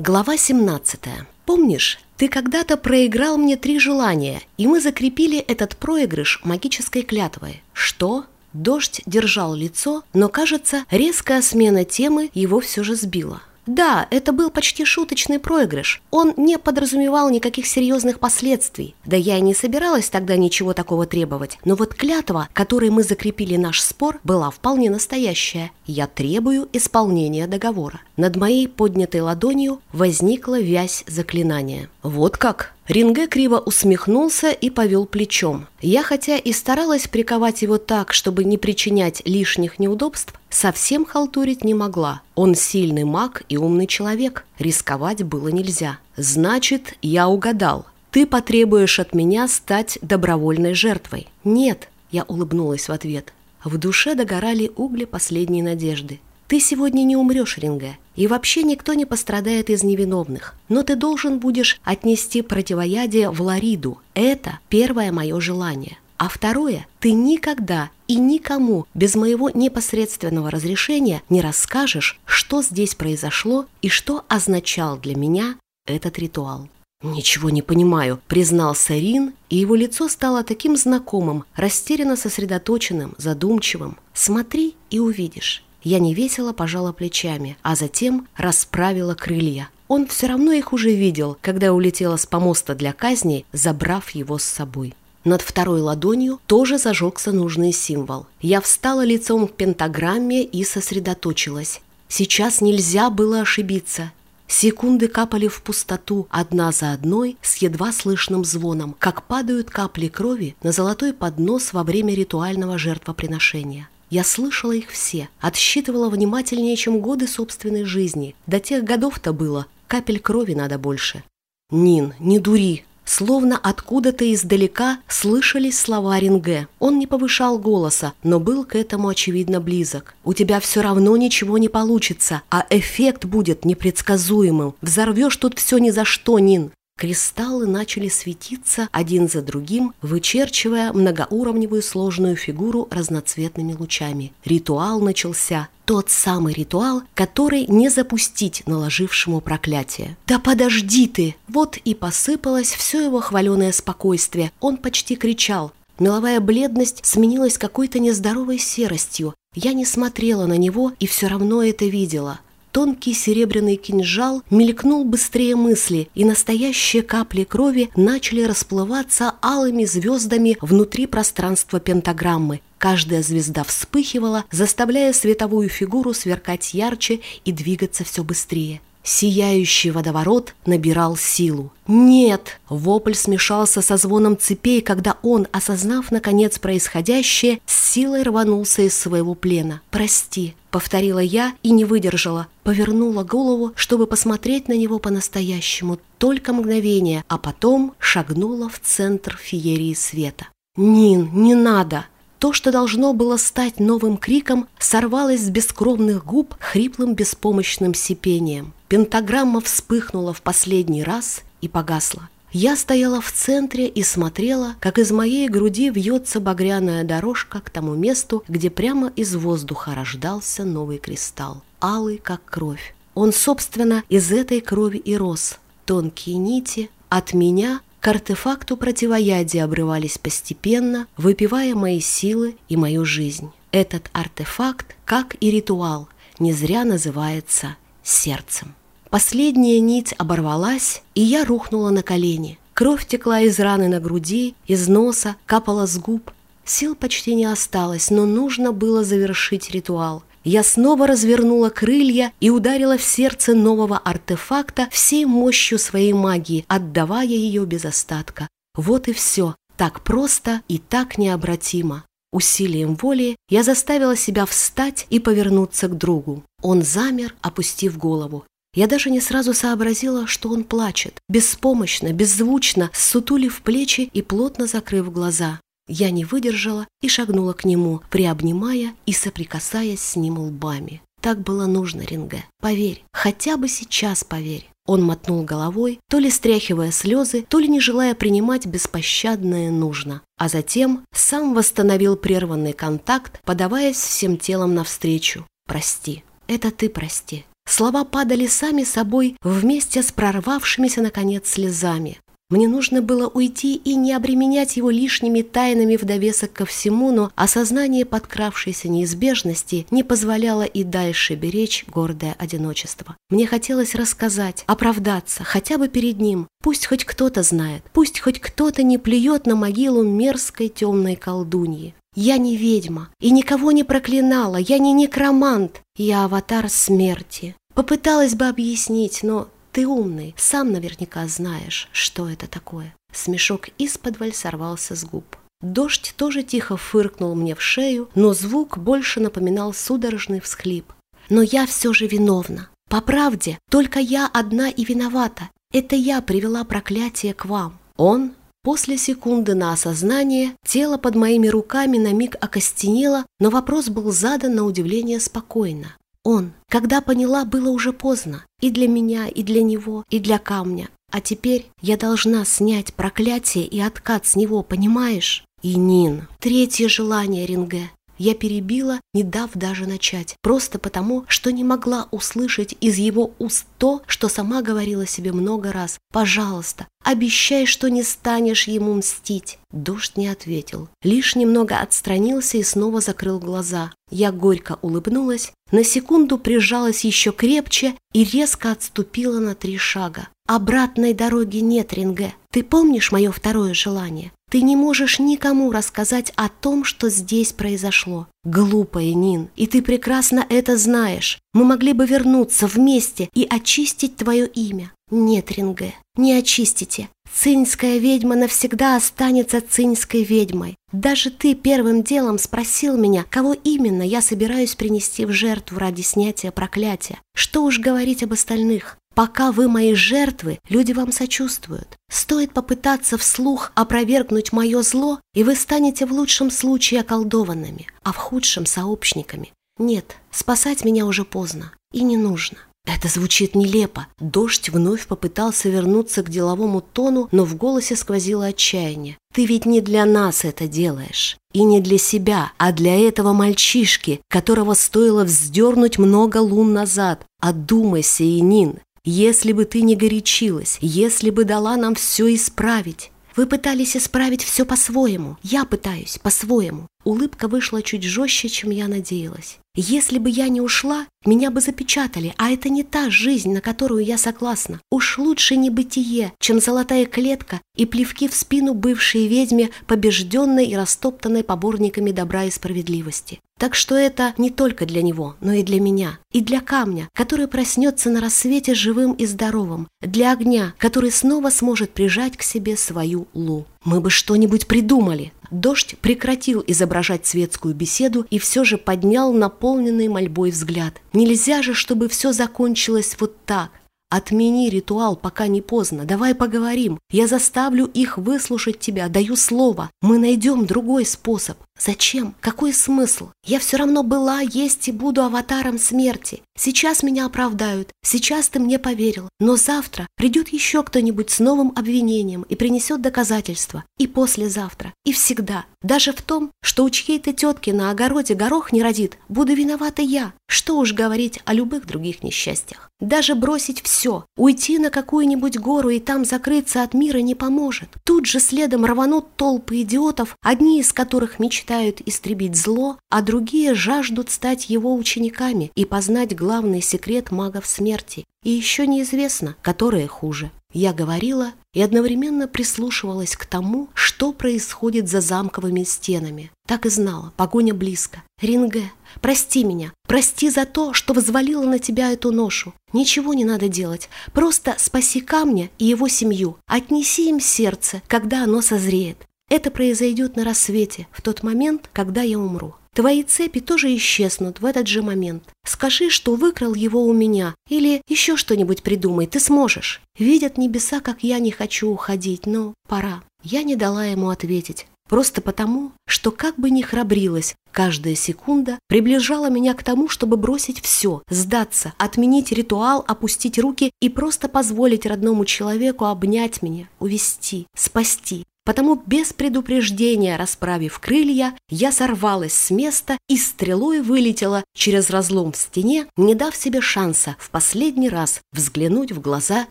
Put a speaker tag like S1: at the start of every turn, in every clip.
S1: Глава 17. Помнишь, ты когда-то проиграл мне три желания, и мы закрепили этот проигрыш магической клятвой. Что? Дождь держал лицо, но, кажется, резкая смена темы его все же сбила. Да, это был почти шуточный проигрыш. Он не подразумевал никаких серьезных последствий. Да я и не собиралась тогда ничего такого требовать. Но вот клятва, которой мы закрепили наш спор, была вполне настоящая. Я требую исполнения договора. Над моей поднятой ладонью возникла вязь заклинания. Вот как? Ринге криво усмехнулся и повел плечом. Я, хотя и старалась приковать его так, чтобы не причинять лишних неудобств, совсем халтурить не могла. Он сильный маг и умный человек. Рисковать было нельзя. Значит, я угадал. Ты потребуешь от меня стать добровольной жертвой. Нет, я улыбнулась в ответ. В душе догорали угли последней надежды. Ты сегодня не умрешь, Ринге, и вообще никто не пострадает из невиновных. Но ты должен будешь отнести противоядие в Лариду. Это первое мое желание. А второе, ты никогда и никому без моего непосредственного разрешения не расскажешь, что здесь произошло и что означал для меня этот ритуал. «Ничего не понимаю», — признался Рин, и его лицо стало таким знакомым, растерянно сосредоточенным, задумчивым. «Смотри и увидишь». Я невесело пожала плечами, а затем расправила крылья. Он все равно их уже видел, когда улетела с помоста для казни, забрав его с собой. Над второй ладонью тоже зажегся нужный символ. Я встала лицом к пентаграмме и сосредоточилась. Сейчас нельзя было ошибиться. Секунды капали в пустоту, одна за одной, с едва слышным звоном, как падают капли крови на золотой поднос во время ритуального жертвоприношения. Я слышала их все, отсчитывала внимательнее, чем годы собственной жизни. До тех годов-то было, капель крови надо больше. «Нин, не дури!» Словно откуда-то издалека слышались слова Ринге. Он не повышал голоса, но был к этому очевидно близок. «У тебя все равно ничего не получится, а эффект будет непредсказуемым. Взорвешь тут все ни за что, Нин. Кристаллы начали светиться один за другим, вычерчивая многоуровневую сложную фигуру разноцветными лучами. Ритуал начался. Тот самый ритуал, который не запустить наложившему проклятие. «Да подожди ты!» Вот и посыпалось все его хваленое спокойствие. Он почти кричал. Меловая бледность сменилась какой-то нездоровой серостью. Я не смотрела на него и все равно это видела. Тонкий серебряный кинжал мелькнул быстрее мысли, и настоящие капли крови начали расплываться алыми звездами внутри пространства пентаграммы. Каждая звезда вспыхивала, заставляя световую фигуру сверкать ярче и двигаться все быстрее. Сияющий водоворот набирал силу. «Нет!» Вопль смешался со звоном цепей, когда он, осознав, наконец, происходящее, с силой рванулся из своего плена. «Прости!» — повторила я и не выдержала. Повернула голову, чтобы посмотреть на него по-настоящему. Только мгновение, а потом шагнула в центр феерии света. «Нин, не надо!» То, что должно было стать новым криком, сорвалось с бескровных губ хриплым беспомощным сипением. Пентаграмма вспыхнула в последний раз и погасла. Я стояла в центре и смотрела, как из моей груди вьется багряная дорожка к тому месту, где прямо из воздуха рождался новый кристалл, алый, как кровь. Он, собственно, из этой крови и рос. Тонкие нити от меня к артефакту противоядия обрывались постепенно, выпивая мои силы и мою жизнь. Этот артефакт, как и ритуал, не зря называется сердцем. Последняя нить оборвалась, и я рухнула на колени. Кровь текла из раны на груди, из носа, капала с губ. Сил почти не осталось, но нужно было завершить ритуал. Я снова развернула крылья и ударила в сердце нового артефакта всей мощью своей магии, отдавая ее без остатка. Вот и все. Так просто и так необратимо. Усилием воли я заставила себя встать и повернуться к другу. Он замер, опустив голову. Я даже не сразу сообразила, что он плачет, беспомощно, беззвучно, сутулив плечи и плотно закрыв глаза. Я не выдержала и шагнула к нему, приобнимая и соприкасаясь с ним лбами. Так было нужно, Ринге. Поверь, хотя бы сейчас поверь. Он мотнул головой, то ли стряхивая слезы, то ли не желая принимать беспощадное нужно. А затем сам восстановил прерванный контакт, подаваясь всем телом навстречу. «Прости, это ты прости. Слова падали сами собой вместе с прорвавшимися, наконец, слезами. Мне нужно было уйти и не обременять его лишними тайнами в довесок ко всему, но осознание подкравшейся неизбежности не позволяло и дальше беречь гордое одиночество. Мне хотелось рассказать, оправдаться, хотя бы перед ним. Пусть хоть кто-то знает, пусть хоть кто-то не плюет на могилу мерзкой темной колдуньи. Я не ведьма и никого не проклинала, я не некромант, я аватар смерти. Попыталась бы объяснить, но ты умный, сам наверняка знаешь, что это такое. Смешок из-под сорвался с губ. Дождь тоже тихо фыркнул мне в шею, но звук больше напоминал судорожный всхлип. Но я все же виновна. По правде, только я одна и виновата. Это я привела проклятие к вам. Он После секунды на осознание тело под моими руками на миг окостенело, но вопрос был задан на удивление спокойно. Он, когда поняла, было уже поздно. И для меня, и для него, и для камня. А теперь я должна снять проклятие и откат с него, понимаешь? И Нин. Третье желание Ринге. Я перебила, не дав даже начать, просто потому, что не могла услышать из его уст то, что сама говорила себе много раз. «Пожалуйста, обещай, что не станешь ему мстить». Дождь не ответил, лишь немного отстранился и снова закрыл глаза. Я горько улыбнулась, на секунду прижалась еще крепче и резко отступила на три шага. «Обратной дороги нет, Ринге. Ты помнишь мое второе желание? Ты не можешь никому рассказать о том, что здесь произошло. Глупая, Нин, и ты прекрасно это знаешь. Мы могли бы вернуться вместе и очистить твое имя. Нет, Ринге, не очистите. Цинская ведьма навсегда останется цинской ведьмой. Даже ты первым делом спросил меня, кого именно я собираюсь принести в жертву ради снятия проклятия. Что уж говорить об остальных. Пока вы мои жертвы, люди вам сочувствуют. Стоит попытаться вслух опровергнуть мое зло, и вы станете в лучшем случае околдованными, а в худшем – сообщниками. Нет, спасать меня уже поздно и не нужно. Это звучит нелепо. Дождь вновь попытался вернуться к деловому тону, но в голосе сквозило отчаяние. «Ты ведь не для нас это делаешь. И не для себя, а для этого мальчишки, которого стоило вздернуть много лун назад. Одумайся, Инин, если бы ты не горячилась, если бы дала нам все исправить. Вы пытались исправить все по-своему. Я пытаюсь по-своему. Улыбка вышла чуть жестче, чем я надеялась. Если бы я не ушла, меня бы запечатали, а это не та жизнь, на которую я согласна. Уж лучше небытие, чем золотая клетка и плевки в спину бывшей ведьме, побежденной и растоптанной поборниками добра и справедливости. Так что это не только для него, но и для меня. И для камня, который проснется на рассвете живым и здоровым. Для огня, который снова сможет прижать к себе свою Лу. Мы бы что-нибудь придумали. Дождь прекратил изображать светскую беседу и все же поднял наполненный мольбой взгляд. Нельзя же, чтобы все закончилось вот так. Отмени ритуал, пока не поздно. Давай поговорим. Я заставлю их выслушать тебя, даю слово. Мы найдем другой способ. Зачем? Какой смысл? Я все равно была, есть и буду аватаром смерти. Сейчас меня оправдают, сейчас ты мне поверил, но завтра придет еще кто-нибудь с новым обвинением и принесет доказательства. И послезавтра, и всегда. Даже в том, что у чьей-то тетки на огороде горох не родит, буду виновата я. Что уж говорить о любых других несчастьях. Даже бросить все, уйти на какую-нибудь гору и там закрыться от мира не поможет. Тут же следом рванут толпы идиотов, одни из которых мечтают истребить зло, а другие жаждут стать его учениками и познать главный секрет магов смерти. И еще неизвестно, которые хуже. Я говорила и одновременно прислушивалась к тому, что происходит за замковыми стенами. Так и знала, погоня близко. Ринге, прости меня, прости за то, что взвалила на тебя эту ношу. Ничего не надо делать, просто спаси камня и его семью. Отнеси им сердце, когда оно созреет. Это произойдет на рассвете, в тот момент, когда я умру. Твои цепи тоже исчезнут в этот же момент. Скажи, что выкрал его у меня, или еще что-нибудь придумай, ты сможешь. Видят небеса, как я не хочу уходить, но пора. Я не дала ему ответить. Просто потому, что как бы ни храбрилась, каждая секунда приближала меня к тому, чтобы бросить все, сдаться, отменить ритуал, опустить руки и просто позволить родному человеку обнять меня, увести, спасти, Потому без предупреждения, расправив крылья, я сорвалась с места и стрелой вылетела через разлом в стене, не дав себе шанса в последний раз взглянуть в глаза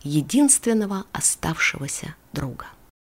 S1: единственного оставшегося друга.